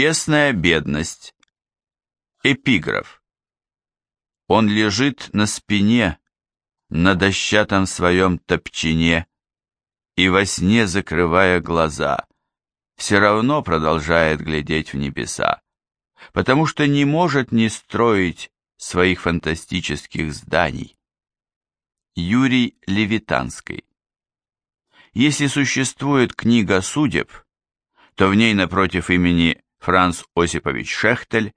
Честная бедность. Эпиграф. Он лежит на спине, на дощатом своем топчине, и во сне, закрывая глаза, все равно продолжает глядеть в небеса, потому что не может не строить своих фантастических зданий. Юрий Левитанский Если существует книга судеб, то в ней напротив имени Франц Осипович Шехтель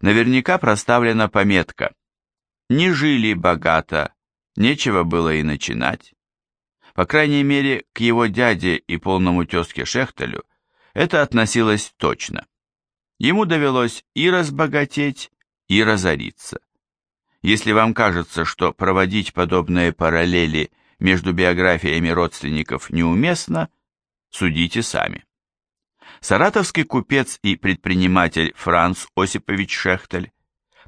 наверняка проставлена пометка «Не жили богато, нечего было и начинать». По крайней мере, к его дяде и полному тезке Шехтелю это относилось точно. Ему довелось и разбогатеть, и разориться. Если вам кажется, что проводить подобные параллели между биографиями родственников неуместно, судите сами. Саратовский купец и предприниматель Франц Осипович Шехтель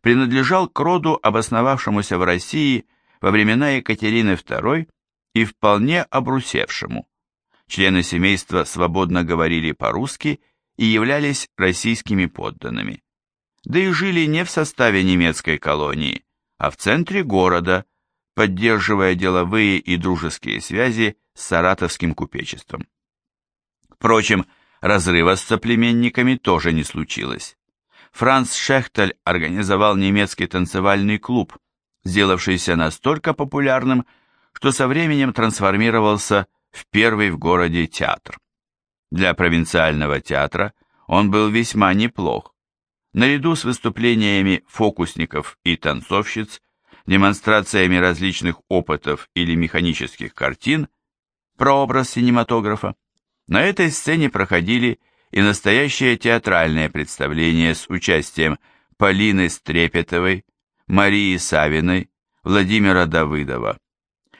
принадлежал к роду, обосновавшемуся в России во времена Екатерины II и вполне обрусевшему. Члены семейства свободно говорили по-русски и являлись российскими подданными. Да и жили не в составе немецкой колонии, а в центре города, поддерживая деловые и дружеские связи с саратовским купечеством. Впрочем, Разрыва с соплеменниками тоже не случилось. Франц Шехтель организовал немецкий танцевальный клуб, сделавшийся настолько популярным, что со временем трансформировался в первый в городе театр. Для провинциального театра он был весьма неплох. Наряду с выступлениями фокусников и танцовщиц, демонстрациями различных опытов или механических картин, прообраз синематографа, на этой сцене проходили и настоящие театральные представления с участием Полины Стрепетовой, Марии Савиной, Владимира Давыдова.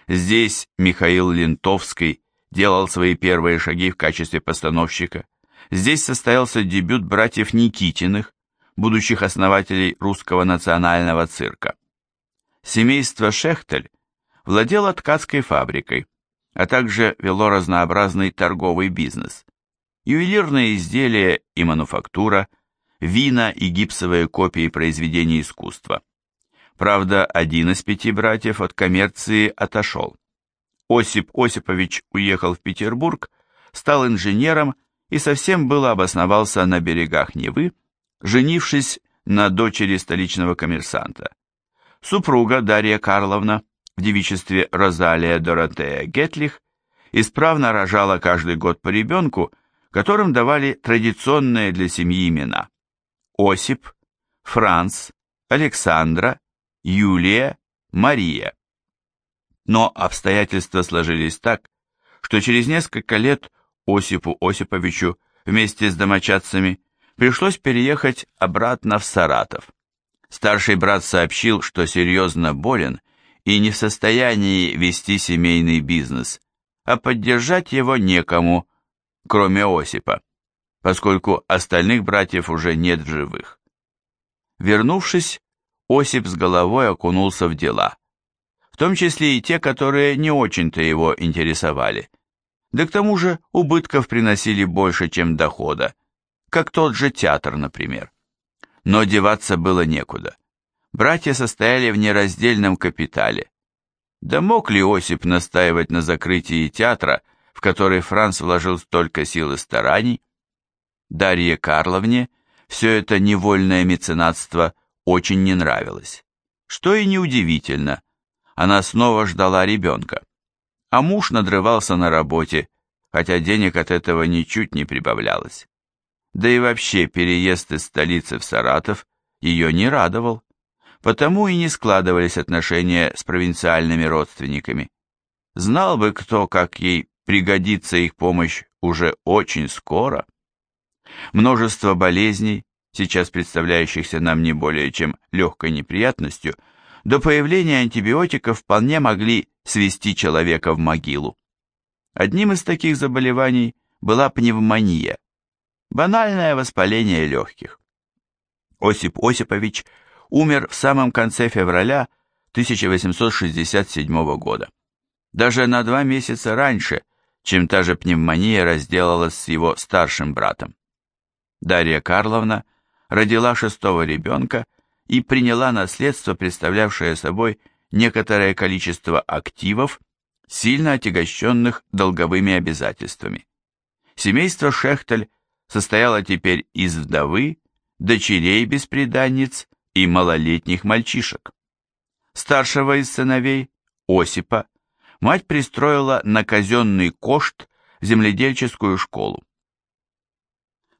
Здесь Михаил Лентовский делал свои первые шаги в качестве постановщика. Здесь состоялся дебют братьев Никитиных, будущих основателей русского национального цирка. Семейство Шехтель владело ткацкой фабрикой, а также вело разнообразный торговый бизнес. Ювелирные изделия и мануфактура, вина и гипсовые копии произведений искусства. Правда, один из пяти братьев от коммерции отошел. Осип Осипович уехал в Петербург, стал инженером и совсем было обосновался на берегах Невы, женившись на дочери столичного коммерсанта. Супруга Дарья Карловна в девичестве Розалия Доротея Гетлих исправно рожала каждый год по ребенку, которым давали традиционные для семьи имена. Осип, Франц, Александра, Юлия, Мария. Но обстоятельства сложились так, что через несколько лет Осипу Осиповичу вместе с домочадцами пришлось переехать обратно в Саратов. Старший брат сообщил, что серьезно болен и не в состоянии вести семейный бизнес, а поддержать его некому, кроме Осипа, поскольку остальных братьев уже нет в живых. Вернувшись, Осип с головой окунулся в дела, в том числе и те, которые не очень-то его интересовали. Да к тому же убытков приносили больше, чем дохода, как тот же театр, например. Но деваться было некуда. Братья состояли в нераздельном капитале. Да мог ли Осип настаивать на закрытии театра, в который Франц вложил столько сил и стараний? Дарье Карловне все это невольное меценатство очень не нравилось. Что и неудивительно, она снова ждала ребенка. А муж надрывался на работе, хотя денег от этого ничуть не прибавлялось. Да и вообще переезд из столицы в Саратов ее не радовал потому и не складывались отношения с провинциальными родственниками. Знал бы кто, как ей пригодится их помощь уже очень скоро. Множество болезней, сейчас представляющихся нам не более чем легкой неприятностью, до появления антибиотиков вполне могли свести человека в могилу. Одним из таких заболеваний была пневмония, банальное воспаление легких. Осип Осипович – умер в самом конце февраля 1867 года. Даже на два месяца раньше, чем та же пневмония разделалась с его старшим братом. Дарья Карловна, родила шестого ребенка и приняла наследство, представлявшее собой некоторое количество активов, сильно отягощенных долговыми обязательствами. Семейство Шехтель состояло теперь из вдовы, дочерей-бесприданниц и малолетних мальчишек. Старшего из сыновей, Осипа, мать пристроила на казенный кошт земледельческую школу.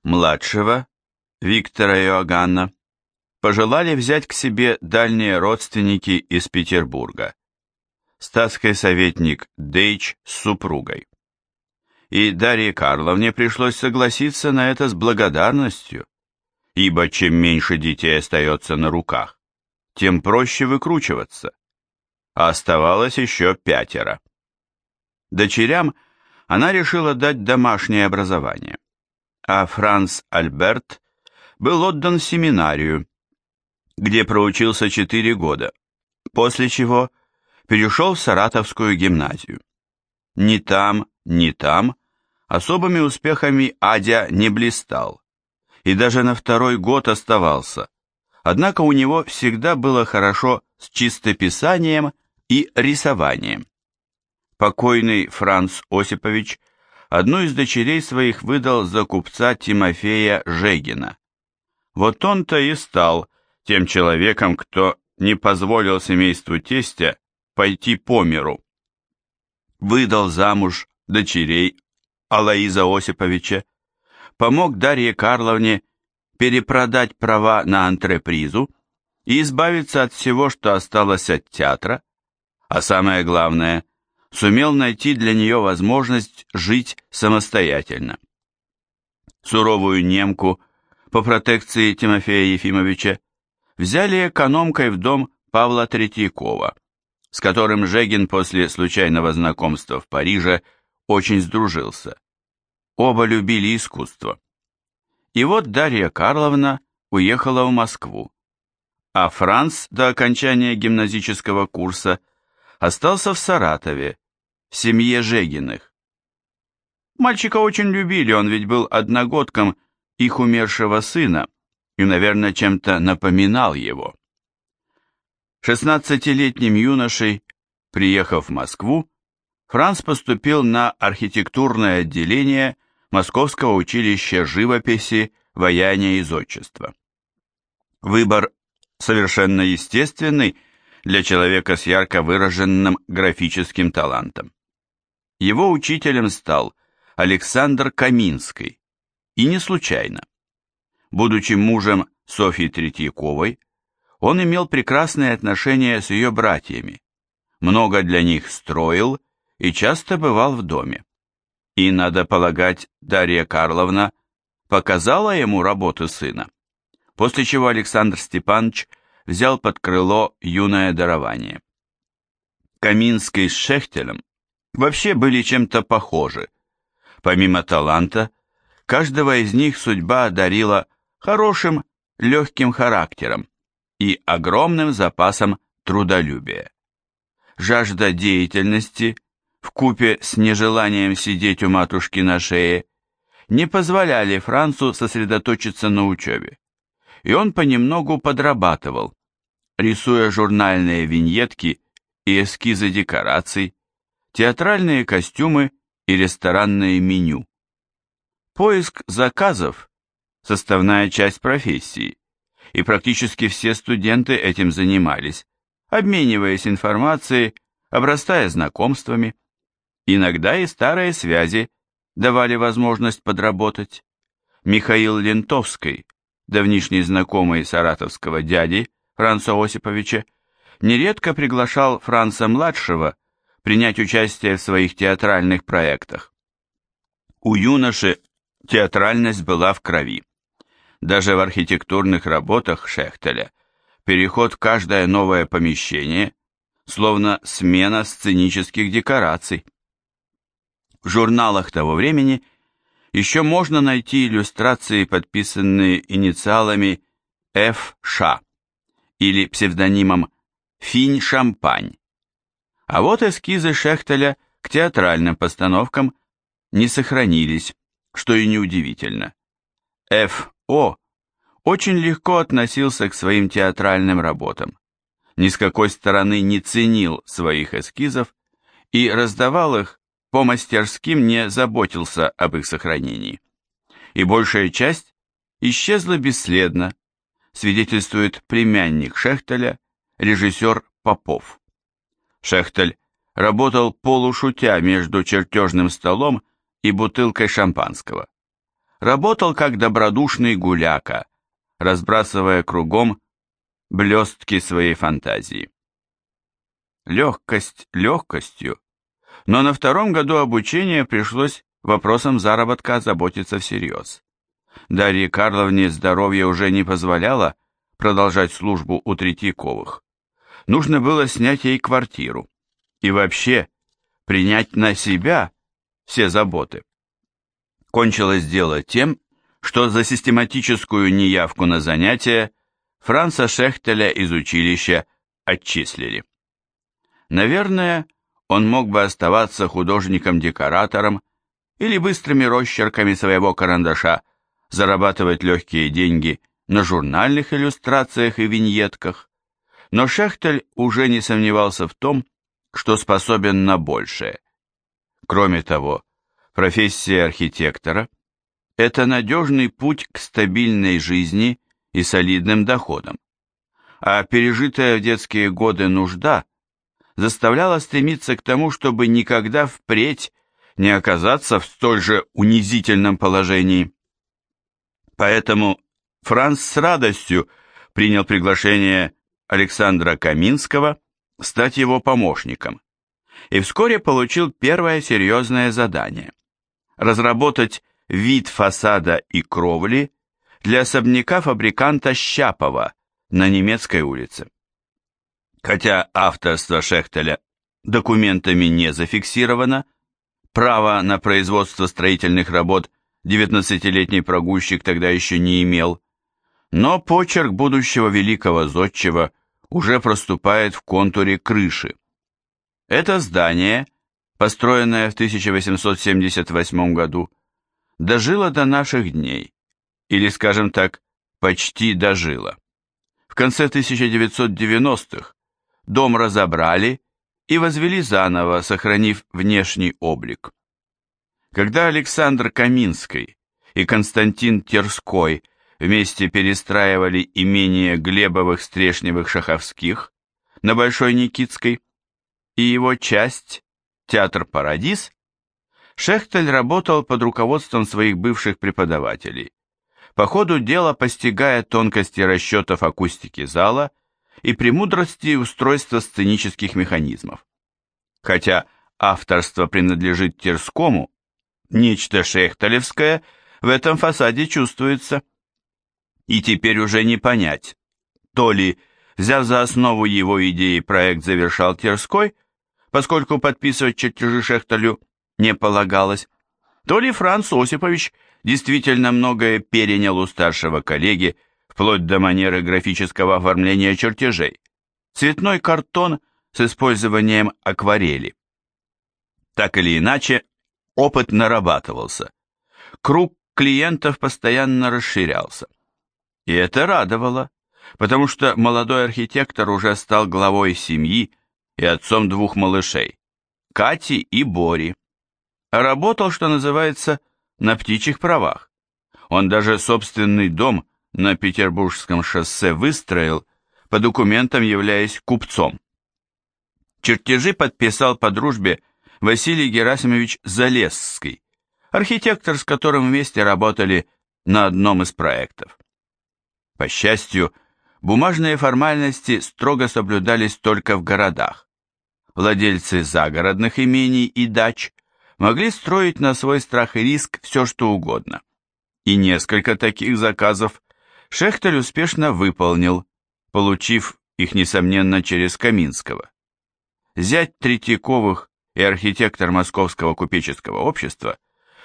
Младшего, Виктора Иоганна, пожелали взять к себе дальние родственники из Петербурга, статский советник Дейч с супругой. И Дарье Карловне пришлось согласиться на это с благодарностью, ибо чем меньше детей остается на руках, тем проще выкручиваться. А оставалось еще пятеро. Дочерям она решила дать домашнее образование, а Франц Альберт был отдан семинарию, где проучился четыре года, после чего перешел в Саратовскую гимназию. Ни там, ни там особыми успехами Адя не блистал, и даже на второй год оставался, однако у него всегда было хорошо с чистописанием и рисованием. Покойный Франц Осипович одну из дочерей своих выдал за купца Тимофея Жегина. Вот он-то и стал тем человеком, кто не позволил семейству тестя пойти по миру. Выдал замуж дочерей Алаиза Осиповича, помог Дарье Карловне перепродать права на антрепризу и избавиться от всего, что осталось от театра, а самое главное, сумел найти для нее возможность жить самостоятельно. Суровую немку по протекции Тимофея Ефимовича взяли экономкой в дом Павла Третьякова, с которым Жегин после случайного знакомства в Париже очень сдружился. Оба любили искусство. И вот Дарья Карловна уехала в Москву, а Франц до окончания гимназического курса остался в Саратове, в семье Жегиных. Мальчика очень любили, он ведь был одногодком их умершего сына и, наверное, чем-то напоминал его. Шестнадцатилетним юношей, приехав в Москву, Франц поступил на архитектурное отделение Московского училища живописи, ваяния и зодчества. Выбор совершенно естественный для человека с ярко выраженным графическим талантом. Его учителем стал Александр Каминский, и не случайно. Будучи мужем Софьи Третьяковой, он имел прекрасные отношения с ее братьями, много для них строил и часто бывал в доме. И, надо полагать, Дарья Карловна показала ему работу сына, после чего Александр Степанович взял под крыло юное дарование. Каминский с Шехтелем вообще были чем-то похожи. Помимо таланта, каждого из них судьба одарила хорошим, легким характером и огромным запасом трудолюбия. Жажда деятельности в купе с нежеланием сидеть у матушки на шее, не позволяли Францу сосредоточиться на учебе, и он понемногу подрабатывал, рисуя журнальные виньетки и эскизы декораций, театральные костюмы и ресторанное меню. Поиск заказов – составная часть профессии, и практически все студенты этим занимались, обмениваясь информацией, обрастая знакомствами. Иногда и старые связи давали возможность подработать. Михаил Лентовский, давнишний знакомый саратовского дяди Франца Осиповича, нередко приглашал Франца-младшего принять участие в своих театральных проектах. У юноши театральность была в крови. Даже в архитектурных работах Шехтеля переход в каждое новое помещение, словно смена сценических декораций. В журналах того времени еще можно найти иллюстрации, подписанные инициалами Ф.Ш. или псевдонимом Финь-Шампань. А вот эскизы Шехтеля к театральным постановкам не сохранились, что и неудивительно. Ф. О. очень легко относился к своим театральным работам, ни с какой стороны не ценил своих эскизов и раздавал их по мастерским не заботился об их сохранении. И большая часть исчезла бесследно, свидетельствует племянник Шехтеля, режиссер Попов. Шехтель работал полушутя между чертежным столом и бутылкой шампанского. Работал как добродушный гуляка, разбрасывая кругом блестки своей фантазии. Легкость легкостью, но на втором году обучения пришлось вопросом заработка озаботиться всерьез. Дарье Карловне здоровье уже не позволяло продолжать службу у Третьяковых. Нужно было снять ей квартиру и вообще принять на себя все заботы. Кончилось дело тем, что за систематическую неявку на занятия Франца Шехтеля из училища отчислили. Наверное, он мог бы оставаться художником-декоратором или быстрыми росчерками своего карандаша зарабатывать легкие деньги на журнальных иллюстрациях и виньетках, но Шехтель уже не сомневался в том, что способен на большее. Кроме того, профессия архитектора – это надежный путь к стабильной жизни и солидным доходам, а пережитая в детские годы нужда заставляла стремиться к тому, чтобы никогда впредь не оказаться в столь же унизительном положении. Поэтому Франц с радостью принял приглашение Александра Каминского стать его помощником и вскоре получил первое серьезное задание – разработать вид фасада и кровли для особняка фабриканта Щапова на немецкой улице. Хотя авторство Шехтеля документами не зафиксировано, право на производство строительных работ 19-летний прогульщик тогда еще не имел, но почерк будущего великого зодчего уже проступает в контуре крыши. Это здание, построенное в 1878 году, дожило до наших дней, или, скажем так, почти дожило. В конце 1990-х дом разобрали и возвели заново, сохранив внешний облик. Когда Александр Каминский и Константин Терской вместе перестраивали имение Глебовых Стрешневых-Шаховских на Большой Никитской и его часть, театр «Парадис», Шехтель работал под руководством своих бывших преподавателей, по ходу дела постигая тонкости расчетов акустики зала и премудрости устройства сценических механизмов. Хотя авторство принадлежит Терскому, Нечто шехтелевское в этом фасаде чувствуется. И теперь уже не понять, то ли, взяв за основу его идеи, проект завершал Терской, поскольку подписывать чертежи Шехтелю не полагалось, то ли Франц Осипович действительно многое перенял у старшего коллеги, вплоть до манеры графического оформления чертежей, цветной картон с использованием акварели. Так или иначе, Опыт нарабатывался. Круг клиентов постоянно расширялся. И это радовало, потому что молодой архитектор уже стал главой семьи и отцом двух малышей, Кати и Бори. работал, что называется, на птичьих правах. Он даже собственный дом на Петербургском шоссе выстроил, по документам являясь купцом. Чертежи подписал по дружбе Василий Герасимович Залесский, архитектор, с которым вместе работали на одном из проектов. По счастью, бумажные формальности строго соблюдались только в городах. Владельцы загородных имений и дач могли строить на свой страх и риск все, что угодно. И несколько таких заказов Шехтель успешно выполнил, получив их, несомненно, через Каминского. Зять Третьяковых и архитектор Московского купеческого общества,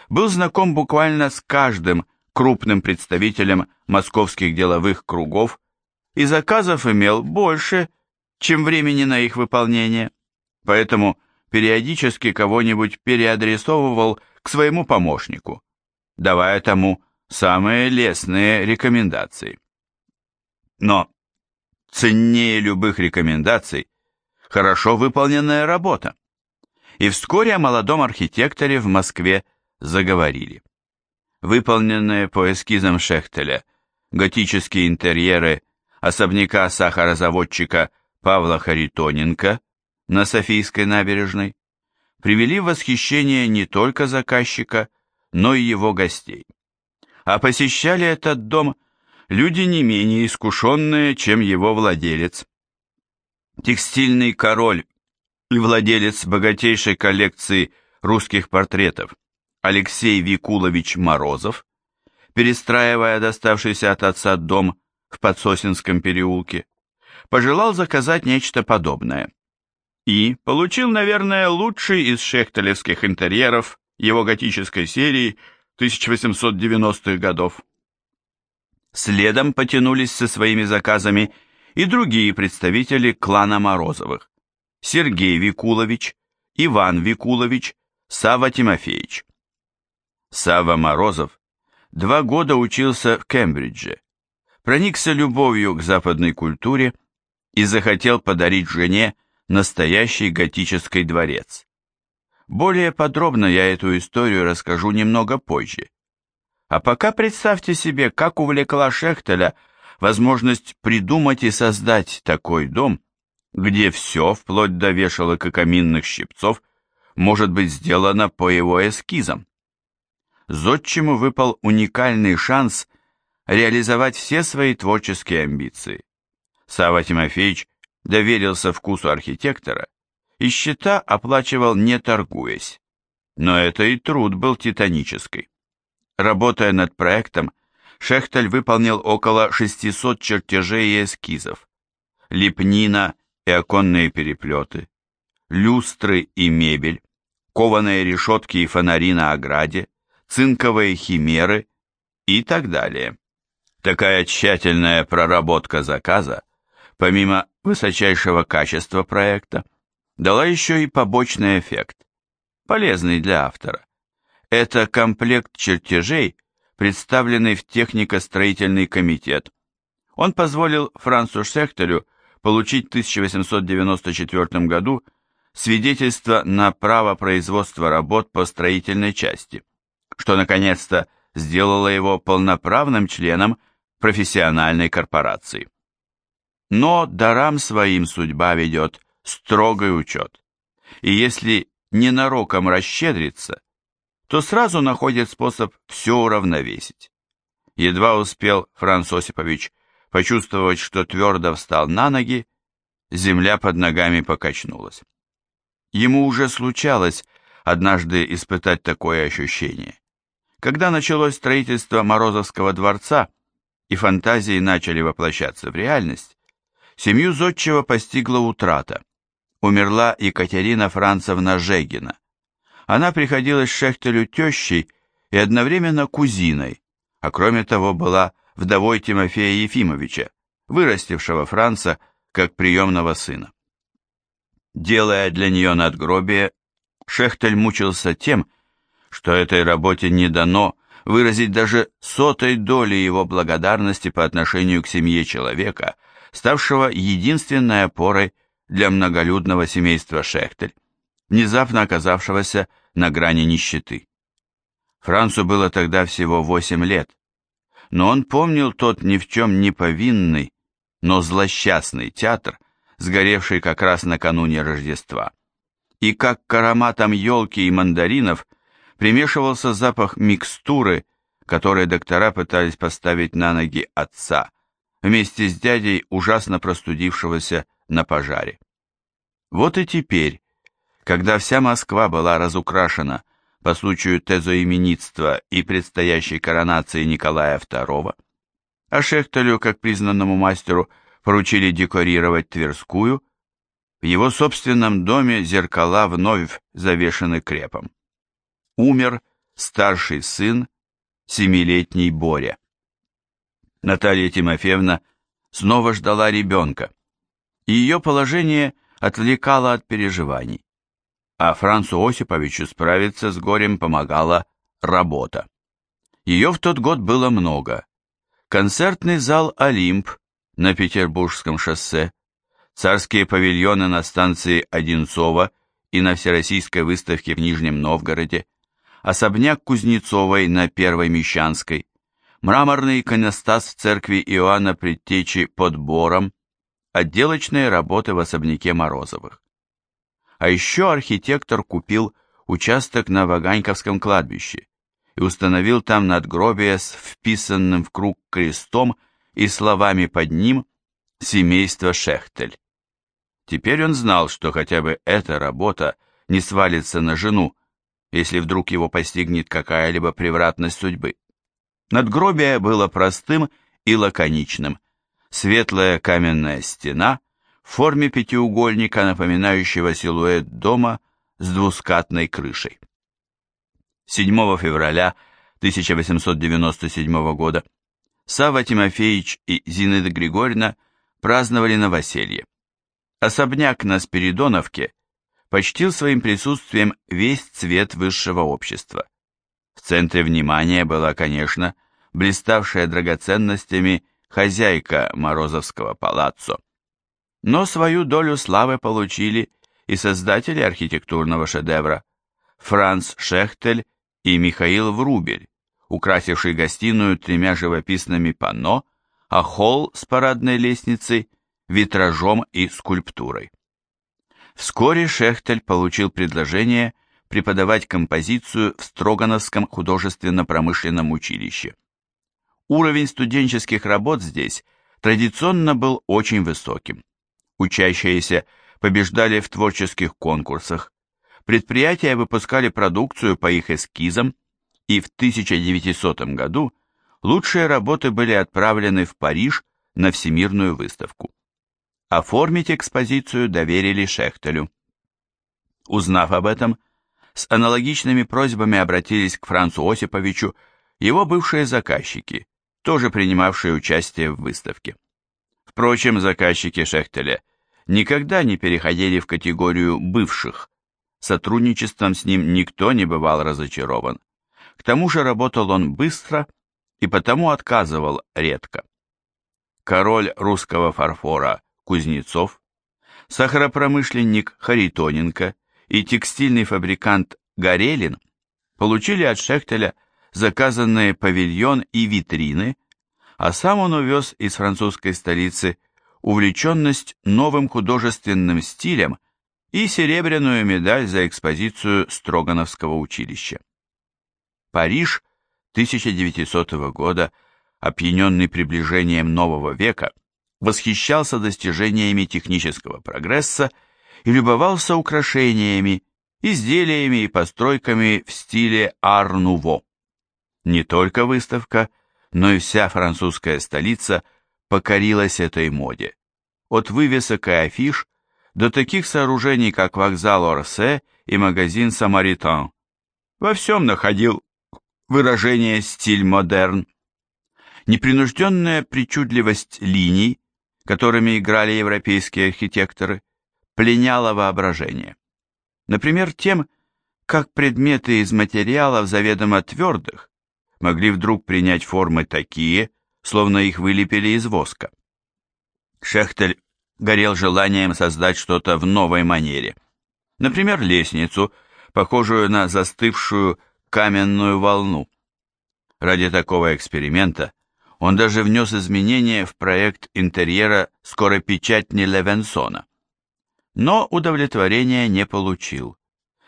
был знаком буквально с каждым крупным представителем московских деловых кругов и заказов имел больше, чем времени на их выполнение, поэтому периодически кого-нибудь переадресовывал к своему помощнику, давая тому самые лестные рекомендации. Но ценнее любых рекомендаций хорошо выполненная работа. И вскоре о молодом архитекторе в Москве заговорили. Выполненные по эскизам Шехтеля готические интерьеры особняка сахарозаводчика Павла Харитоненко на Софийской набережной привели в восхищение не только заказчика, но и его гостей. А посещали этот дом люди не менее искушенные, чем его владелец. Текстильный король и владелец богатейшей коллекции русских портретов Алексей Викулович Морозов, перестраивая доставшийся от отца дом в Подсосинском переулке, пожелал заказать нечто подобное. И получил, наверное, лучший из шехтелевских интерьеров его готической серии 1890-х годов. Следом потянулись со своими заказами и другие представители клана Морозовых. Сергей Викулович, Иван Викулович, Сава Тимофеевич. Сава Морозов два года учился в Кембридже, проникся любовью к западной культуре и захотел подарить жене настоящий готический дворец. Более подробно я эту историю расскажу немного позже. А пока представьте себе, как увлекла Шехтеля возможность придумать и создать такой дом, где все, вплоть до вешалок и каминных щипцов, может быть сделано по его эскизам. Зодчему выпал уникальный шанс реализовать все свои творческие амбиции. Сава Тимофеевич доверился вкусу архитектора и счета оплачивал не торгуясь. Но это и труд был титанический. Работая над проектом, Шехтель выполнил около 600 чертежей и эскизов. Лепнина и оконные переплеты, люстры и мебель, кованые решетки и фонари на ограде, цинковые химеры и так далее. Такая тщательная проработка заказа, помимо высочайшего качества проекта, дала еще и побочный эффект, полезный для автора. Это комплект чертежей, представленный в технико-строительный комитет. Он позволил Францу Шехтелю получить в 1894 году свидетельство на право производства работ по строительной части, что наконец-то сделало его полноправным членом профессиональной корпорации. Но дарам своим судьба ведет строгий учет, и если ненароком расщедриться, то сразу находит способ все уравновесить. Едва успел Франц Осипович почувствовать, что твердо встал на ноги, земля под ногами покачнулась. Ему уже случалось однажды испытать такое ощущение. Когда началось строительство Морозовского дворца и фантазии начали воплощаться в реальность, семью Зодчего постигла утрата. Умерла Екатерина Францевна Жегина. Она приходилась Шехтелю тещей и одновременно кузиной, а кроме того была вдовой Тимофея Ефимовича, вырастившего Франца как приемного сына. Делая для нее надгробие, Шехтель мучился тем, что этой работе не дано выразить даже сотой доли его благодарности по отношению к семье человека, ставшего единственной опорой для многолюдного семейства Шехтель, внезапно оказавшегося на грани нищеты. Францу было тогда всего восемь лет, но он помнил тот ни в чем не повинный, но злосчастный театр, сгоревший как раз накануне Рождества. И как к ароматам елки и мандаринов примешивался запах микстуры, которой доктора пытались поставить на ноги отца, вместе с дядей, ужасно простудившегося на пожаре. Вот и теперь, когда вся Москва была разукрашена по случаю тезоименитства и предстоящей коронации Николая II, а Шехтелю, как признанному мастеру, поручили декорировать Тверскую, в его собственном доме зеркала вновь завешены крепом. Умер старший сын, семилетний Боря. Наталья Тимофеевна снова ждала ребенка, и ее положение отвлекало от переживаний а Францу Осиповичу справиться с горем помогала работа. Ее в тот год было много. Концертный зал «Олимп» на Петербургском шоссе, царские павильоны на станции Одинцова и на Всероссийской выставке в Нижнем Новгороде, особняк Кузнецовой на Первой Мещанской, мраморный иконостас в церкви Иоанна Предтечи под Бором, отделочные работы в особняке Морозовых. А еще архитектор купил участок на Ваганьковском кладбище и установил там надгробие с вписанным в круг крестом и словами под ним «Семейство Шехтель». Теперь он знал, что хотя бы эта работа не свалится на жену, если вдруг его постигнет какая-либо превратность судьбы. Надгробие было простым и лаконичным. Светлая каменная стена в форме пятиугольника, напоминающего силуэт дома с двускатной крышей. 7 февраля 1897 года Сава Тимофеевич и Зинаида Григорьевна праздновали новоселье. Особняк на Спиридоновке почтил своим присутствием весь цвет высшего общества. В центре внимания была, конечно, блиставшая драгоценностями хозяйка Морозовского палаццо. Но свою долю славы получили и создатели архитектурного шедевра Франц Шехтель и Михаил Врубель, украсивший гостиную тремя живописными панно, а холл с парадной лестницей, витражом и скульптурой. Вскоре Шехтель получил предложение преподавать композицию в Строгановском художественно-промышленном училище. Уровень студенческих работ здесь традиционно был очень высоким. Учащиеся побеждали в творческих конкурсах, предприятия выпускали продукцию по их эскизам, и в 1900 году лучшие работы были отправлены в Париж на Всемирную выставку. Оформить экспозицию доверили Шехтелю. Узнав об этом, с аналогичными просьбами обратились к Францу Осиповичу его бывшие заказчики, тоже принимавшие участие в выставке. Впрочем, заказчики Шехтеля никогда не переходили в категорию бывших. Сотрудничеством с ним никто не бывал разочарован. К тому же работал он быстро и потому отказывал редко. Король русского фарфора Кузнецов, сахаропромышленник Харитоненко и текстильный фабрикант Горелин получили от Шехтеля заказанные павильон и витрины, а сам он увез из французской столицы увлеченность новым художественным стилем и серебряную медаль за экспозицию Строгановского училища. Париж 1900 года, опьяненный приближением нового века, восхищался достижениями технического прогресса и любовался украшениями, изделиями и постройками в стиле ар-нуво. Не только выставка, но и вся французская столица покорилась этой моде. От вывесок и афиш до таких сооружений, как вокзал Орсе и магазин Самаритан. Во всем находил выражение стиль модерн. Непринужденная причудливость линий которыми играли европейские архитекторы, пленяло воображение. Например, тем, как предметы из материалов заведомо твердых могли вдруг принять формы такие, словно их вылепили из воска. Шехтель горел желанием создать что-то в новой манере. Например, лестницу, похожую на застывшую каменную волну. Ради такого эксперимента он даже внес изменения в проект интерьера скоропечатни Левенсона. Но удовлетворения не получил.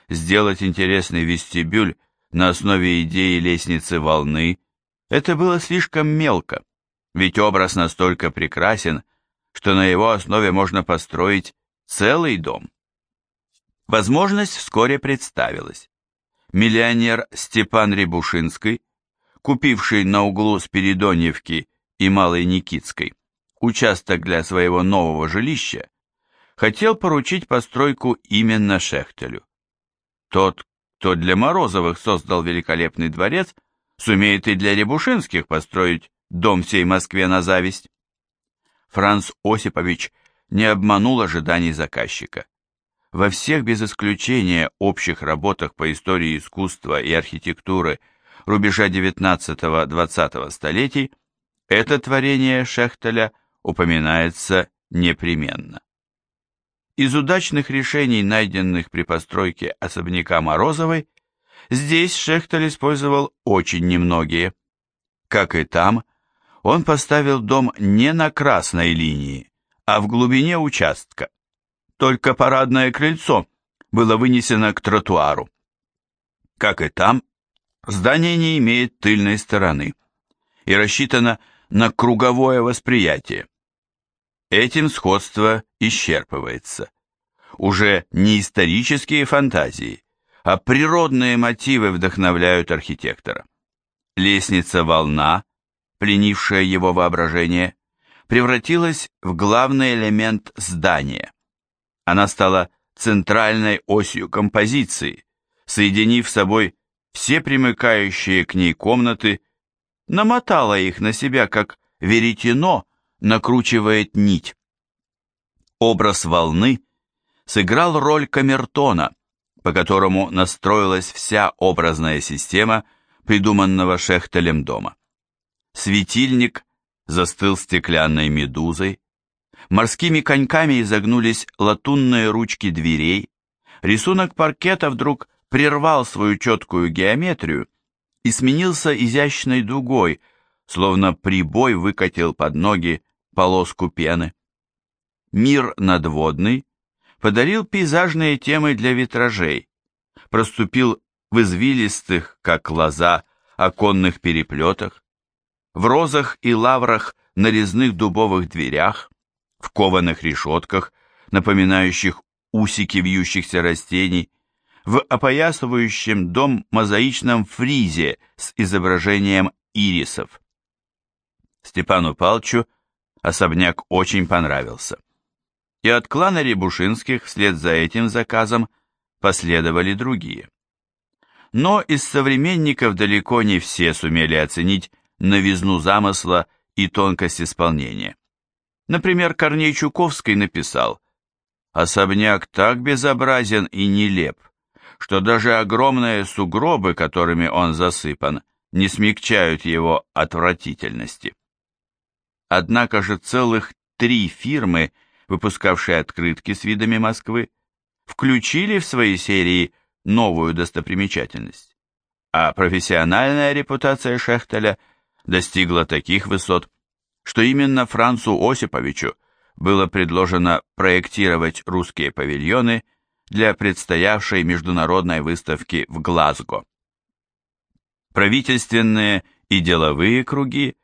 Сделать интересный вестибюль на основе идеи лестницы волны – это было слишком мелко, ведь образ настолько прекрасен, что на его основе можно построить целый дом. Возможность вскоре представилась. Миллионер Степан Рябушинский купивший на углу Спиридоньевки и Малой Никитской участок для своего нового жилища, хотел поручить постройку именно Шехтелю. Тот, кто для Морозовых создал великолепный дворец, сумеет и для Рябушинских построить дом всей Москве на зависть. Франц Осипович не обманул ожиданий заказчика. Во всех без исключения общих работах по истории искусства и архитектуры рубежа XIX-XX столетий, это творение Шехтеля упоминается непременно. Из удачных решений, найденных при постройке особняка Морозовой, здесь Шехтель использовал очень немногие. Как и там, он поставил дом не на красной линии, а в глубине участка. Только парадное крыльцо было вынесено к тротуару. Как и там, здание не имеет тыльной стороны и рассчитано на круговое восприятие. Этим сходство исчерпывается. Уже не исторические фантазии, а природные мотивы вдохновляют архитектора. Лестница-волна, пленившая его воображение, превратилась в главный элемент здания. Она стала центральной осью композиции, соединив с собой все примыкающие к ней комнаты, намотала их на себя, как веретено накручивает нить. Образ волны сыграл роль камертона, по которому настроилась вся образная система придуманного Шехтелем дома. Светильник застыл стеклянной медузой, морскими коньками изогнулись латунные ручки дверей, рисунок паркета вдруг прервал свою четкую геометрию и сменился изящной дугой, словно прибой выкатил под ноги полоску пены. Мир надводный подарил пейзажные темы для витражей, проступил в извилистых, как лоза, оконных переплетах, в розах и лаврах на резных дубовых дверях, в кованых решетках, напоминающих усики вьющихся растений, в опоясывающем дом мозаичном фризе с изображением ирисов. Степану Палчу особняк очень понравился. И от клана Рябушинских вслед за этим заказом последовали другие. Но из современников далеко не все сумели оценить новизну замысла и тонкость исполнения. Например, Корней Чуковский написал «Особняк так безобразен и нелеп, что даже огромные сугробы, которыми он засыпан, не смягчают его отвратительности». Однако же целых три фирмы, выпускавшие открытки с видами Москвы, включили в свои серии новую достопримечательность. А профессиональная репутация Шехтеля достигла таких высот, что именно Францу Осиповичу было предложено проектировать русские павильоны для предстоявшей международной выставки в Глазго. Правительственные и деловые круги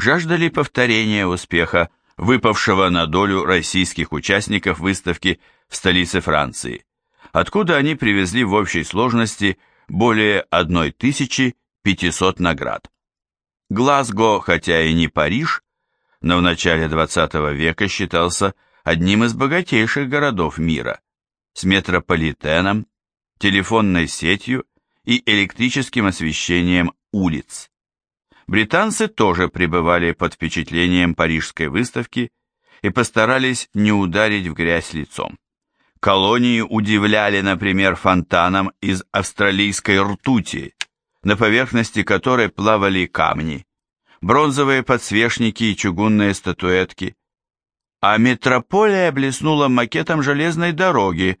жаждали повторения успеха, выпавшего на долю российских участников выставки в столице Франции, откуда они привезли в общей сложности более 1500 наград. Глазго, хотя и не Париж, но в начале 20 века считался одним из богатейших городов мира, с метрополитеном, телефонной сетью и электрическим освещением улиц. Британцы тоже пребывали под впечатлением парижской выставки и постарались не ударить в грязь лицом. Колонии удивляли, например, фонтаном из австралийской ртути, на поверхности которой плавали камни, бронзовые подсвечники и чугунные статуэтки. А метрополия блеснула макетом железной дороги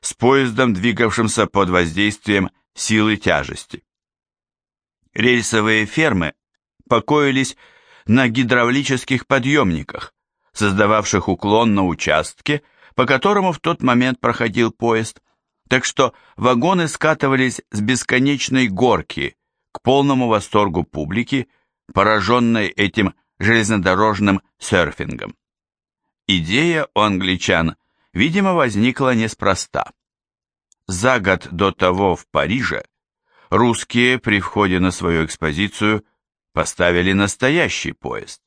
с поездом, двигавшимся под воздействием силы тяжести. Рельсовые фермы покоились на гидравлических подъемниках, создававших уклон на участке, по которому в тот момент проходил поезд, так что вагоны скатывались с бесконечной горки к полному восторгу публики, пораженной этим железнодорожным серфингом. Идея у англичан, видимо, возникла неспроста. За год до того в Париже русские при входе на свою экспозицию поставили настоящий поезд.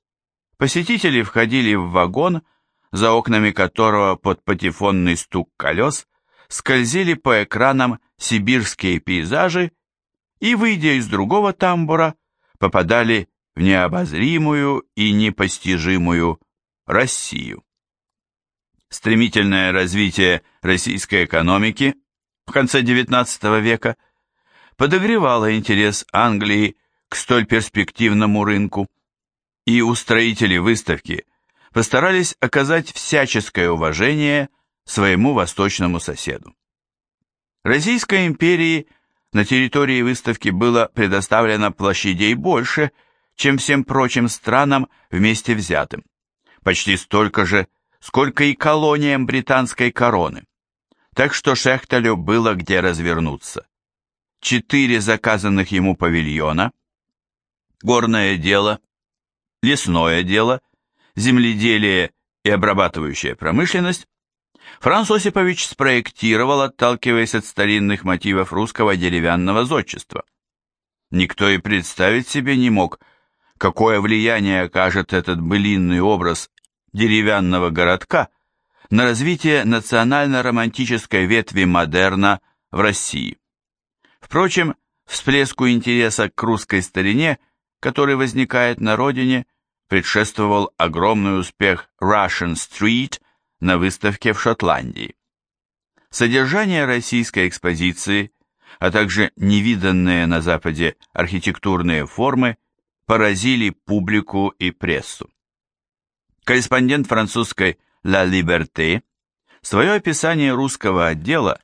Посетители входили в вагон, за окнами которого под патефонный стук колес скользили по экранам сибирские пейзажи и, выйдя из другого тамбура, попадали в необозримую и непостижимую Россию. Стремительное развитие российской экономики в конце XIX века подогревало интерес Англии к столь перспективному рынку, и устроители выставки постарались оказать всяческое уважение своему восточному соседу. Российской империи на территории выставки было предоставлено площадей больше, чем всем прочим странам вместе взятым. Почти столько же, сколько и колониям британской короны. Так что Шехтелю было где развернуться. Четыре заказанных ему павильона, горное дело, лесное дело, земледелие и обрабатывающая промышленность Франц Осипович спроектировал, отталкиваясь от старинных мотивов русского деревянного зодчества. Никто и представить себе не мог, какое влияние окажет этот былинный образ деревянного городка на развитие национально-романтической ветви модерна в России. Впрочем, всплеску интереса к русской старине, который возникает на родине, предшествовал огромный успех Russian Street на выставке в Шотландии. Содержание российской экспозиции, а также невиданные на Западе архитектурные формы поразили публику и прессу. Корреспондент французской «La Liberté» свое описание русского отдела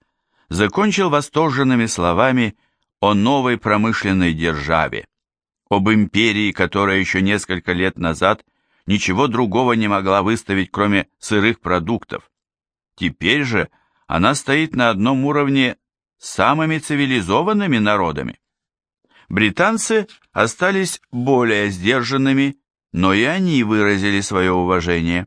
закончил восторженными словами о новой промышленной державе, об империи, которая еще несколько лет назад ничего другого не могла выставить, кроме сырых продуктов. Теперь же она стоит на одном уровне с самыми цивилизованными народами. Британцы остались более сдержанными, но и они выразили свое уважение.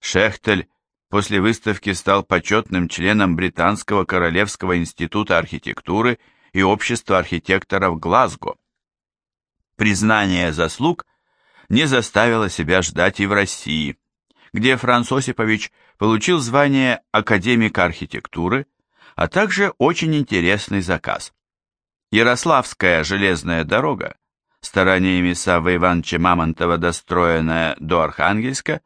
Шехтель после выставки стал почетным членом Британского Королевского института архитектуры и Общества архитекторов Глазго. Признание заслуг не заставило себя ждать и в России, где Франц Осипович получил звание академика архитектуры, а также очень интересный заказ. Ярославская железная дорога, стараниями Саввы Ивановича Мамонтова достроенная до Архангельска,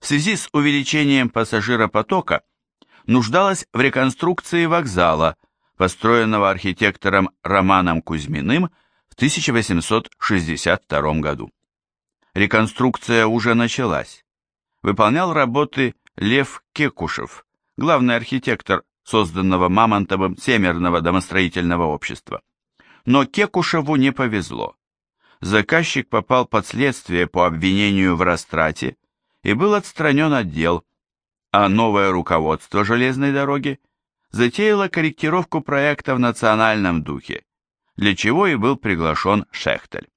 в связи с увеличением пассажиропотока нуждалась в реконструкции вокзала, построенного архитектором Романом Кузьминым 1862 году. Реконструкция уже началась. Выполнял работы Лев Кекушев, главный архитектор созданного Мамонтовым Семерного домостроительного общества. Но Кекушеву не повезло. Заказчик попал под следствие по обвинению в растрате и был отстранен от дел, а новое руководство железной дороги затеяло корректировку проекта в национальном духе, для чего и был приглашен Шехтель.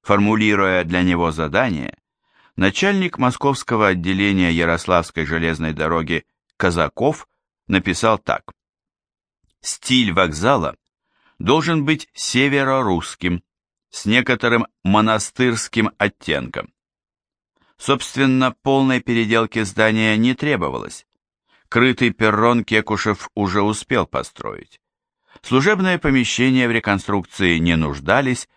Формулируя для него задание, начальник московского отделения Ярославской железной дороги Казаков написал так. Стиль вокзала должен быть северо-русским, с некоторым монастырским оттенком. Собственно, полной переделки здания не требовалось. Крытый перрон Кекушев уже успел построить. Служебные помещения в реконструкции не нуждались,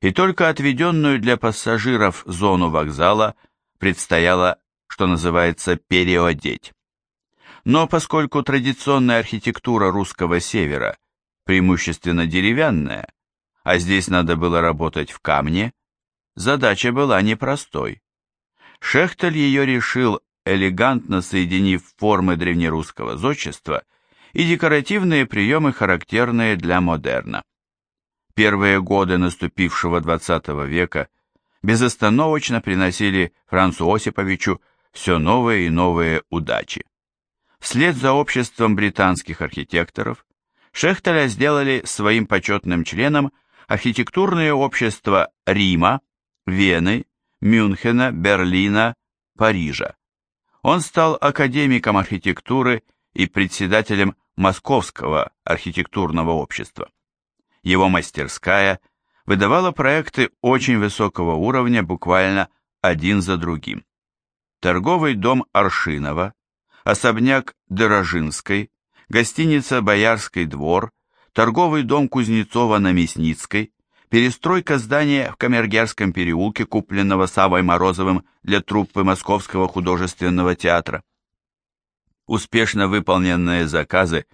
и только отведенную для пассажиров зону вокзала предстояло, что называется, переодеть. Но поскольку традиционная архитектура русского севера преимущественно деревянная, а здесь надо было работать в камне, задача была непростой. Шехтель ее решил, элегантно соединив формы древнерусского зодчества и декоративные приемы, характерные для модерна. Первые годы наступившего XX века безостановочно приносили Францу Осиповичу все новые и новые удачи. Вслед за обществом британских архитекторов Шехтеля сделали своим почетным членом архитектурные общества Рима, Вены, Мюнхена, Берлина, Парижа. Он стал академиком архитектуры и председателем Московского архитектурного общества. Его мастерская выдавала проекты очень высокого уровня буквально один за другим. Торговый дом Аршинова, особняк Дорожинской, гостиница Боярский двор, торговый дом Кузнецова на Мясницкой, перестройка здания в Камергерском переулке, купленного Савой Морозовым для труппы Московского художественного театра. Успешно выполненные заказы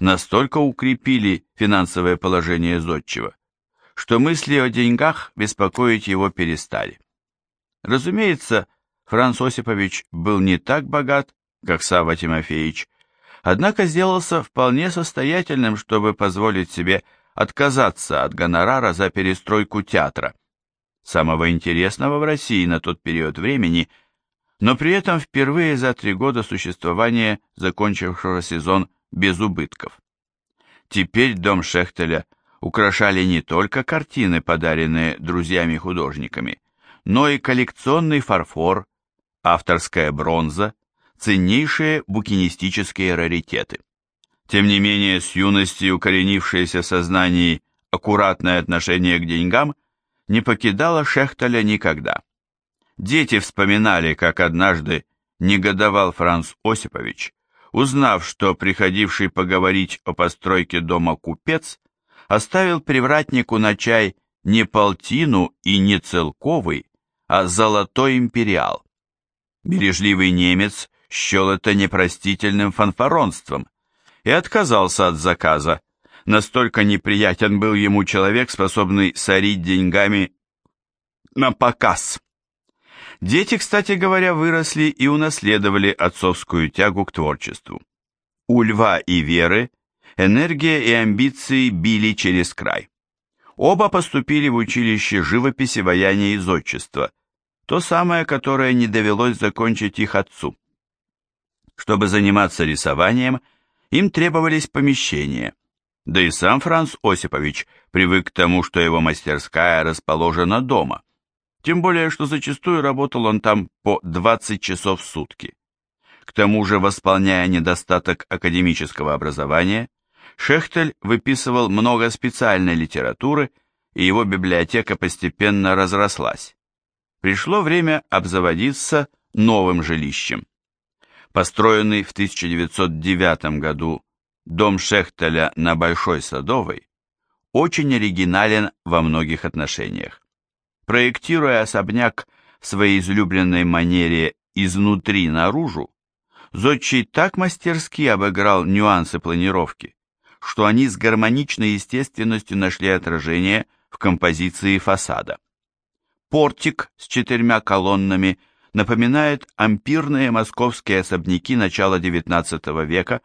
настолько укрепили финансовое положение Зодчего, что мысли о деньгах беспокоить его перестали. Разумеется, Франц Осипович был не так богат, как Савва Тимофеевич, однако сделался вполне состоятельным, чтобы позволить себе отказаться от гонорара за перестройку театра, самого интересного в России на тот период времени, но при этом впервые за три года существования закончившего сезон без убытков. Теперь дом Шехтеля украшали не только картины, подаренные друзьями-художниками, но и коллекционный фарфор, авторская бронза, ценнейшие букинистические раритеты. Тем не менее, с юности укоренившееся в сознании аккуратное отношение к деньгам не покидало Шехтеля никогда. Дети вспоминали, как однажды негодовал Франц Осипович, узнав, что приходивший поговорить о постройке дома купец оставил привратнику на чай не полтину и не целковый, а золотой империал. Бережливый немец счел это непростительным фанфаронством и отказался от заказа. Настолько неприятен был ему человек, способный сорить деньгами на показ. Дети, кстати говоря, выросли и унаследовали отцовскую тягу к творчеству. У Льва и Веры энергия и амбиции били через край. Оба поступили в училище живописи, ваяния и зодчества, то самое, которое не довелось закончить их отцу. Чтобы заниматься рисованием, им требовались помещения, да и сам Франц Осипович привык к тому, что его мастерская расположена дома тем более, что зачастую работал он там по 20 часов в сутки. К тому же, восполняя недостаток академического образования, Шехтель выписывал много специальной литературы, и его библиотека постепенно разрослась. Пришло время обзаводиться новым жилищем. Построенный в 1909 году дом Шехтеля на Большой Садовой очень оригинален во многих отношениях. Проектируя особняк в своей излюбленной манере изнутри наружу, Зодчий так мастерски обыграл нюансы планировки, что они с гармоничной естественностью нашли отражение в композиции фасада. Портик с четырьмя колоннами напоминает ампирные московские особняки начала XIX века,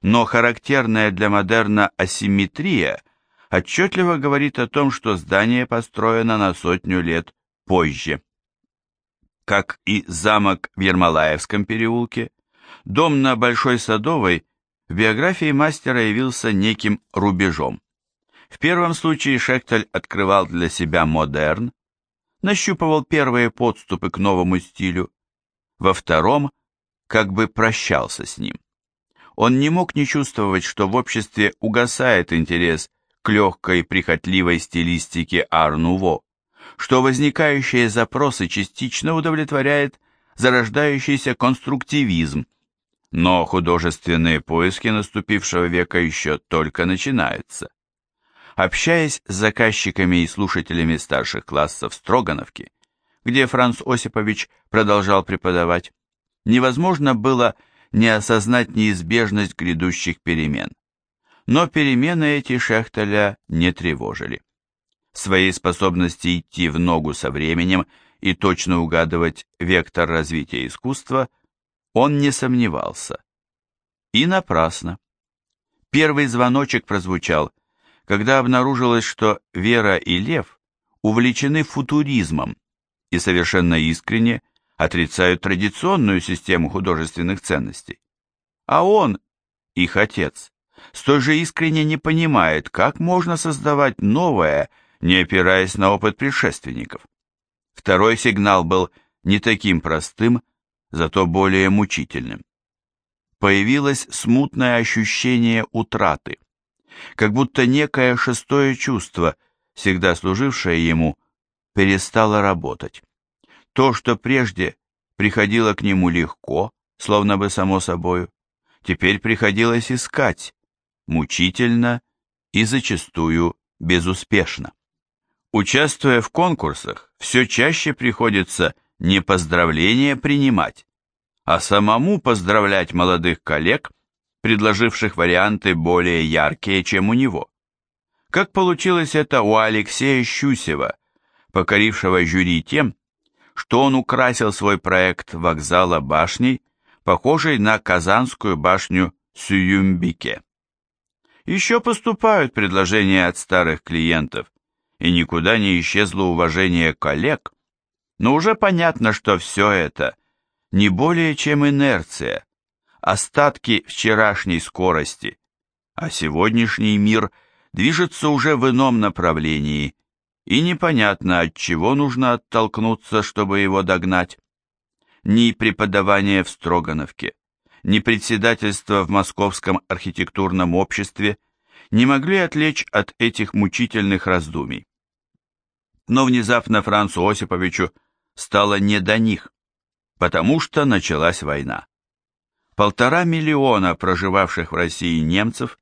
но характерная для модерна асимметрия – отчетливо говорит о том, что здание построено на сотню лет позже. Как и замок в Ермолаевском переулке, дом на Большой Садовой в биографии мастера явился неким рубежом. В первом случае Шехтель открывал для себя модерн, нащупывал первые подступы к новому стилю, во втором как бы прощался с ним. Он не мог не чувствовать, что в обществе угасает интерес к легкой прихотливой стилистике Ар-Нуво, что возникающие запросы частично удовлетворяет зарождающийся конструктивизм, но художественные поиски наступившего века еще только начинаются. Общаясь с заказчиками и слушателями старших классов Строгановки, где Франц Осипович продолжал преподавать, невозможно было не осознать неизбежность грядущих перемен но перемены эти Шехтеля не тревожили. Своей способности идти в ногу со временем и точно угадывать вектор развития искусства он не сомневался. И напрасно. Первый звоночек прозвучал, когда обнаружилось, что Вера и Лев увлечены футуризмом и совершенно искренне отрицают традиционную систему художественных ценностей. А он, их отец, столь же искренне не понимает, как можно создавать новое, не опираясь на опыт предшественников. Второй сигнал был не таким простым, зато более мучительным. Появилось смутное ощущение утраты, как будто некое шестое чувство, всегда служившее ему, перестало работать. То, что прежде приходило к нему легко, словно бы само собою, теперь приходилось искать, мучительно и зачастую безуспешно. Участвуя в конкурсах, все чаще приходится не поздравления принимать, а самому поздравлять молодых коллег предложивших варианты более яркие, чем у него. Как получилось это у Алексея Щусева, покорившего жюри тем, что он украсил свой проект вокзала башней, похожей на Казанскую башню Сююмбике. Еще поступают предложения от старых клиентов, и никуда не исчезло уважение коллег, но уже понятно, что все это не более чем инерция, остатки вчерашней скорости, а сегодняшний мир движется уже в ином направлении, и непонятно, от чего нужно оттолкнуться, чтобы его догнать. Ни преподавание в Строгановке, ни председательство в Московском архитектурном обществе не могли отвлечь от этих мучительных раздумий. Но внезапно Францу Осиповичу стало не до них, потому что началась война. Полтора миллиона проживавших в России немцев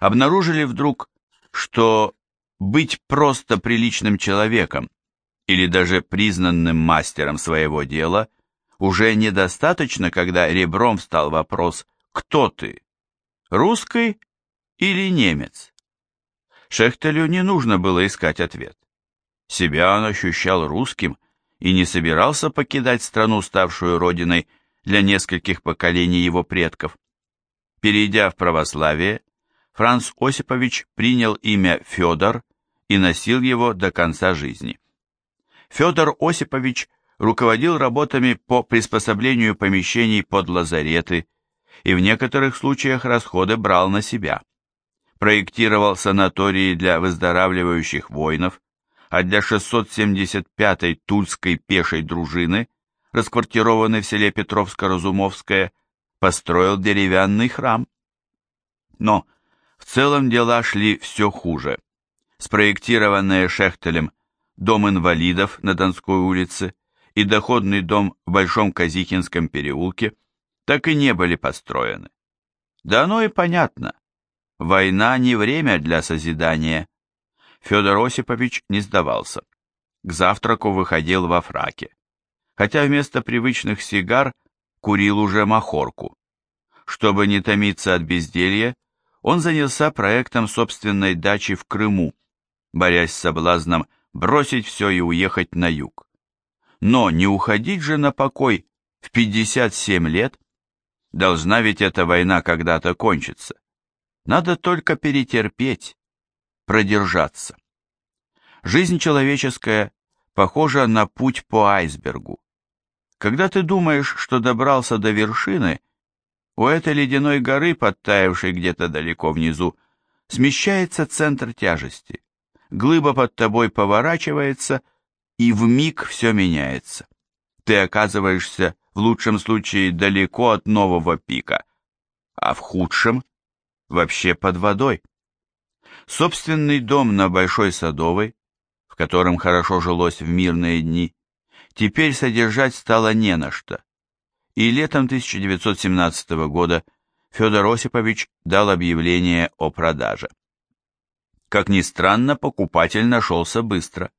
обнаружили вдруг, что быть просто приличным человеком или даже признанным мастером своего дела уже недостаточно, когда ребром встал вопрос «Кто ты? Русский или немец?» Шехтелю не нужно было искать ответ. Себя он ощущал русским и не собирался покидать страну, ставшую родиной для нескольких поколений его предков. Перейдя в православие, Франц Осипович принял имя Федор и носил его до конца жизни. Федор Осипович руководил работами по приспособлению помещений под лазареты и в некоторых случаях расходы брал на себя. Проектировал санатории для выздоравливающих воинов, а для 675-й Тульской пешей дружины, расквартированной в селе Петровско-Разумовское, построил деревянный храм. Но в целом дела шли все хуже. Спроектированные Шехтелем дом инвалидов на Донской улице и доходный дом в Большом Казихинском переулке так и не были построены. Да оно и понятно. Война не время для созидания. Федор Осипович не сдавался. К завтраку выходил во фраке. Хотя вместо привычных сигар курил уже махорку. Чтобы не томиться от безделья, он занялся проектом собственной дачи в Крыму, борясь с соблазном бросить все и уехать на юг. Но не уходить же на покой в 57 лет. Должна ведь эта война когда-то кончиться. Надо только перетерпеть, продержаться. Жизнь человеческая похожа на путь по айсбергу. Когда ты думаешь, что добрался до вершины, у этой ледяной горы, подтаявшей где-то далеко внизу, смещается центр тяжести. Глыба под тобой поворачивается, и в миг все меняется. Ты оказываешься в лучшем случае далеко от нового пика, а в худшем вообще под водой. Собственный дом на Большой Садовой, в котором хорошо жилось в мирные дни, теперь содержать стало не на что. И летом 1917 года Федор Осипович дал объявление о продаже. Как ни странно, покупатель нашелся быстро.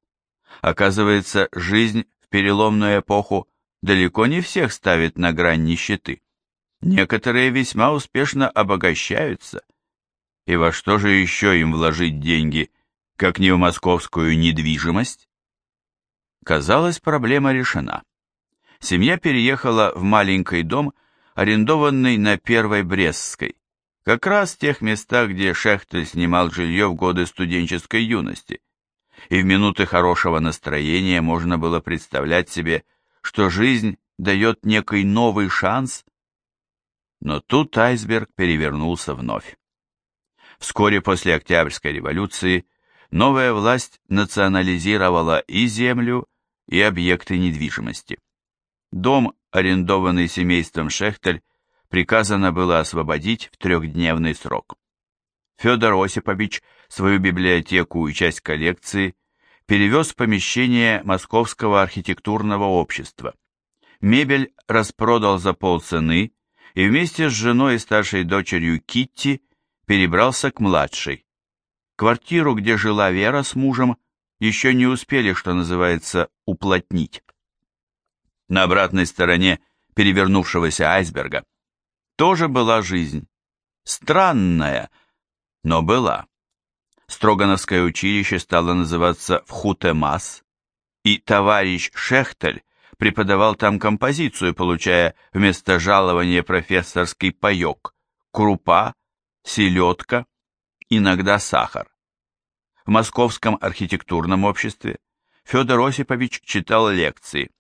Оказывается, жизнь в переломную эпоху далеко не всех ставит на грань нищеты. Некоторые весьма успешно обогащаются – и во что же еще им вложить деньги, как не в московскую недвижимость? Казалось, проблема решена. Семья переехала в маленький дом, арендованный на Первой Брестской, как раз в тех местах, где Шехтель снимал жилье в годы студенческой юности. И в минуты хорошего настроения можно было представлять себе, что жизнь дает некий новый шанс, но тут айсберг перевернулся вновь. Вскоре после Октябрьской революции новая власть национализировала и землю, и объекты недвижимости. Дом, арендованный семейством Шехтель, приказано было освободить в трехдневный срок. Федор Осипович свою библиотеку и часть коллекции перевез в помещение Московского архитектурного общества. Мебель распродал за полцены и вместе с женой и старшей дочерью Китти перебрался к младшей. Квартиру, где жила Вера с мужем, еще не успели, что называется, уплотнить. На обратной стороне перевернувшегося айсберга тоже была жизнь. Странная, но была. Строгановское училище стало называться Вхутемас, и товарищ Шехтель преподавал там композицию, получая вместо жалования профессорский паек, крупа, селедка, иногда сахар. В Московском архитектурном обществе Федор Осипович читал лекции.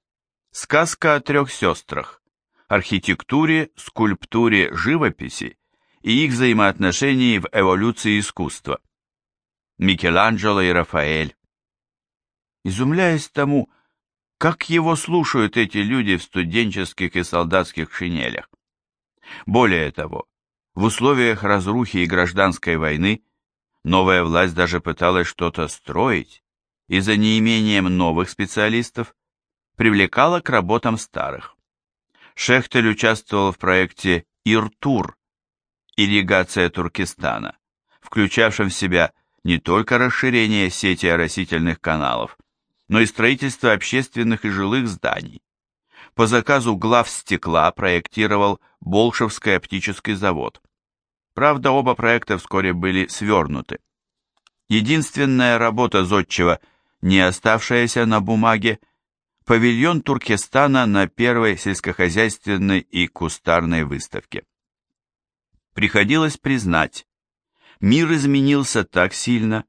Сказка о трех сестрах, архитектуре, скульптуре, живописи и их взаимоотношении в эволюции искусства. Микеланджело и Рафаэль. Изумляясь тому, как его слушают эти люди в студенческих и солдатских шинелях. Более того, в условиях разрухи и гражданской войны новая власть даже пыталась что-то строить и за неимением новых специалистов привлекала к работам старых. Шехтель участвовал в проекте «Иртур» ирригация Туркестана, включавшем в себя не только расширение сети оросительных каналов, но и строительство общественных и жилых зданий. По заказу глав стекла проектировал Болшевский оптический завод. Правда, оба проекта вскоре были свернуты. Единственная работа Зодчева, не оставшаяся на бумаге, павильон Туркестана на первой сельскохозяйственной и кустарной выставке. Приходилось признать, мир изменился так сильно,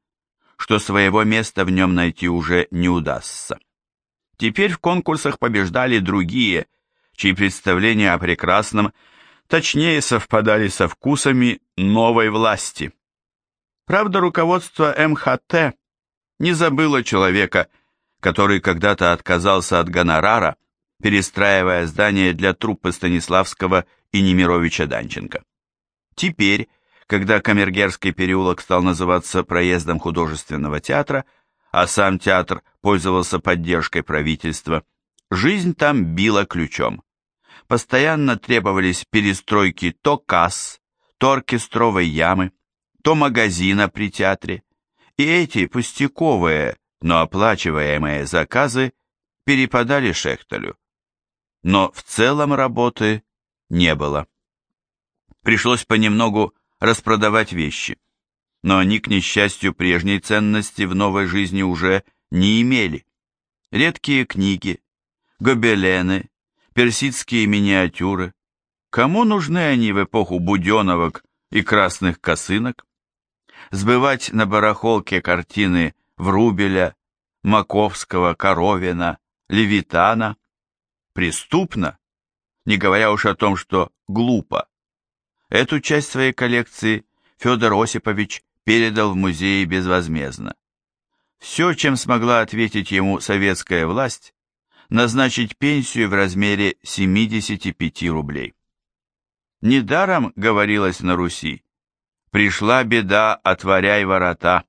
что своего места в нем найти уже не удастся. Теперь в конкурсах побеждали другие, чьи представления о прекрасном точнее совпадали со вкусами новой власти. Правда, руководство МХТ не забыло человека, который когда-то отказался от гонорара, перестраивая здание для труппы Станиславского и Немировича Данченко. Теперь когда Камергерский переулок стал называться проездом художественного театра, а сам театр пользовался поддержкой правительства, жизнь там била ключом. Постоянно требовались перестройки то касс, то оркестровой ямы, то магазина при театре, и эти пустяковые, но оплачиваемые заказы перепадали Шехтелю. Но в целом работы не было. Пришлось понемногу распродавать вещи. Но они, к несчастью, прежней ценности в новой жизни уже не имели. Редкие книги, гобелены, персидские миниатюры. Кому нужны они в эпоху буденовок и красных косынок? Сбывать на барахолке картины Врубеля, Маковского, Коровина, Левитана преступно, не говоря уж о том, что глупо. Эту часть своей коллекции Федор Осипович передал в музей безвозмездно. Все, чем смогла ответить ему советская власть, назначить пенсию в размере 75 рублей. Недаром говорилось на Руси «Пришла беда, отворяй ворота».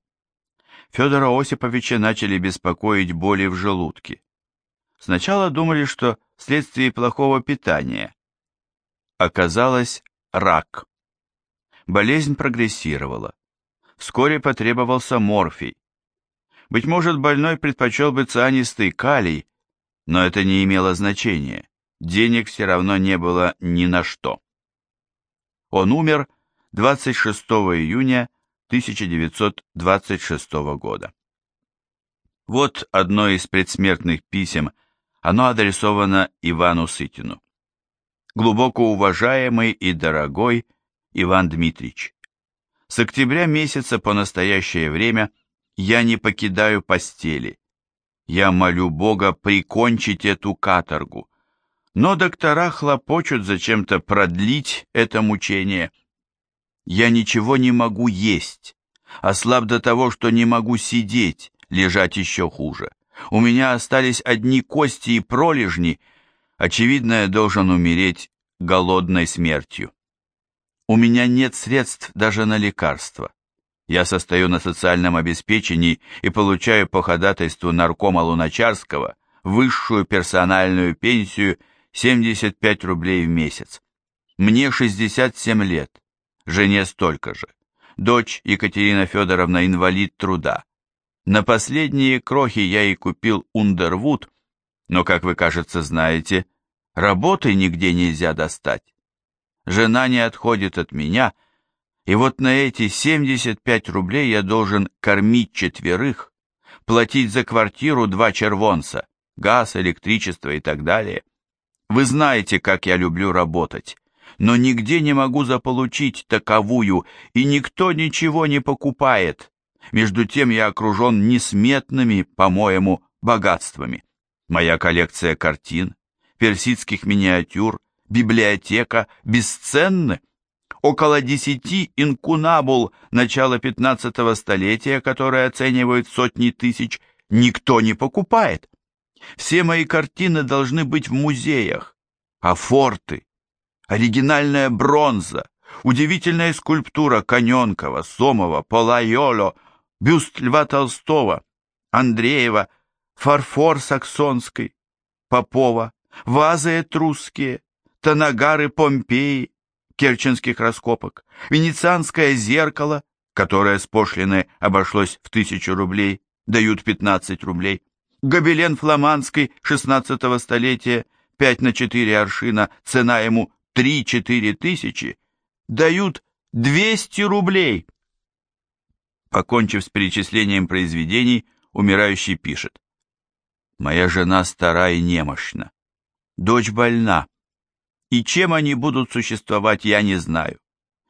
Федора Осиповича начали беспокоить боли в желудке. Сначала думали, что вследствие плохого питания. Оказалось, рак. Болезнь прогрессировала. Вскоре потребовался морфий. Быть может, больной предпочел бы цианистый калий, но это не имело значения. Денег все равно не было ни на что. Он умер 26 июня 1926 года. Вот одно из предсмертных писем, оно адресовано Ивану Сытину глубоко уважаемый и дорогой Иван Дмитрич. С октября месяца по настоящее время я не покидаю постели. Я молю Бога прикончить эту каторгу. Но доктора хлопочут зачем-то продлить это мучение. Я ничего не могу есть, ослаб до того, что не могу сидеть, лежать еще хуже. У меня остались одни кости и пролежни, Очевидно, я должен умереть голодной смертью. У меня нет средств даже на лекарства. Я состою на социальном обеспечении и получаю по ходатайству наркома Луначарского высшую персональную пенсию 75 рублей в месяц. Мне 67 лет, жене столько же. Дочь Екатерина Федоровна инвалид труда. На последние крохи я и купил Ундервуд, но, как вы, кажется, знаете, работы нигде нельзя достать. Жена не отходит от меня, И вот на эти 75 рублей я должен кормить четверых, платить за квартиру два червонца, газ, электричество и так далее. Вы знаете, как я люблю работать, но нигде не могу заполучить таковую, и никто ничего не покупает. Между тем я окружен несметными, по-моему, богатствами. Моя коллекция картин, персидских миниатюр, библиотека бесценны. Около десяти инкунабул начала пятнадцатого столетия, которые оценивают сотни тысяч, никто не покупает. Все мои картины должны быть в музеях, а форты, оригинальная бронза, удивительная скульптура Коненкова, Сомова, Полайоло, бюст Льва Толстого, Андреева, фарфор саксонский, Попова, вазы этрусские, танагары Помпеи, керченских раскопок, венецианское зеркало, которое с пошлины обошлось в тысячу рублей, дают 15 рублей, гобелен фламандский 16 столетия, 5 на 4 аршина, цена ему 3-4 тысячи, дают 200 рублей. Покончив с перечислением произведений, умирающий пишет. Моя жена стара и немощна. Дочь больна. И чем они будут существовать, я не знаю.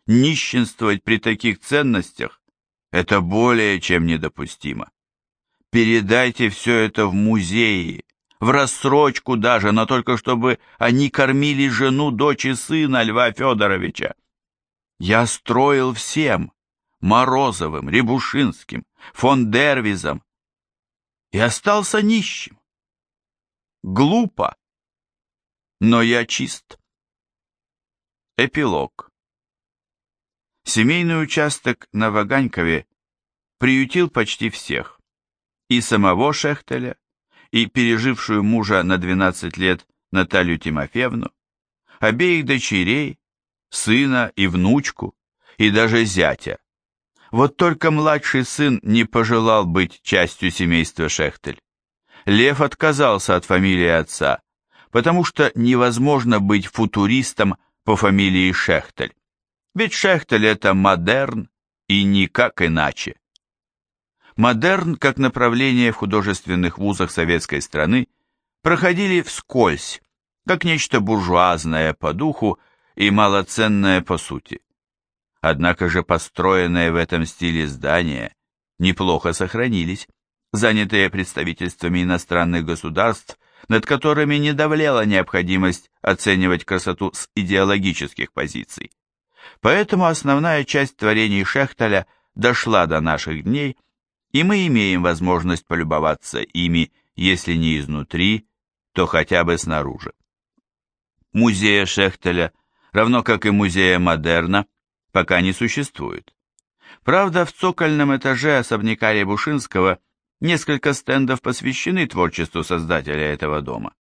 Нищенствовать при таких ценностях – это более чем недопустимо. Передайте все это в музеи, в рассрочку даже, но только чтобы они кормили жену, дочь и сына Льва Федоровича. Я строил всем, Морозовым, Рябушинским, фон Дервизом, и остался нищим. Глупо, но я чист. Эпилог. Семейный участок на Ваганькове приютил почти всех. И самого Шехтеля, и пережившую мужа на 12 лет Наталью Тимофеевну, обеих дочерей, сына и внучку, и даже зятя. Вот только младший сын не пожелал быть частью семейства Шехтель. Лев отказался от фамилии отца, потому что невозможно быть футуристом по фамилии Шехтель. Ведь Шехтель это модерн и никак иначе. Модерн как направление в художественных вузах советской страны проходили вскользь, как нечто буржуазное по духу и малоценное по сути. Однако же построенные в этом стиле здания неплохо сохранились занятые представительствами иностранных государств, над которыми не давлела необходимость оценивать красоту с идеологических позиций. Поэтому основная часть творений Шехтеля дошла до наших дней, и мы имеем возможность полюбоваться ими, если не изнутри, то хотя бы снаружи. Музея Шехтеля, равно как и музея Модерна, пока не существует. Правда, в цокольном этаже особняка Рябушинского – Несколько стендов посвящены творчеству создателя этого дома.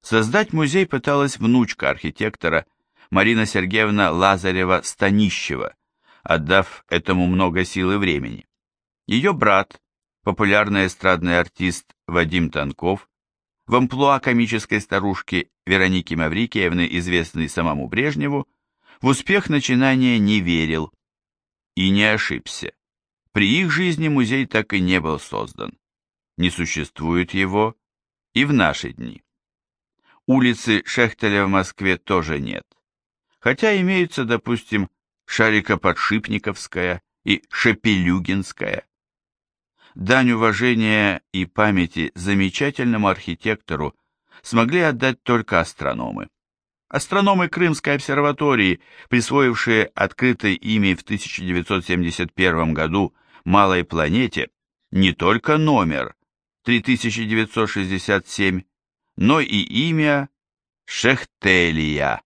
Создать музей пыталась внучка архитектора Марина Сергеевна Лазарева-Станищева, отдав этому много сил и времени. Ее брат, популярный эстрадный артист Вадим Танков, в амплуа комической старушки Вероники Маврикиевны, известной самому Брежневу, в успех начинания не верил и не ошибся. При их жизни музей так и не был создан. Не существует его и в наши дни. Улицы Шехтеля в Москве тоже нет. Хотя имеются, допустим, Шарика-Подшипниковская и Шепелюгинская. Дань уважения и памяти замечательному архитектору смогли отдать только астрономы. Астрономы Крымской обсерватории, присвоившие открытой ими в 1971 году малой планете не только номер 3967, но и имя Шехтелия.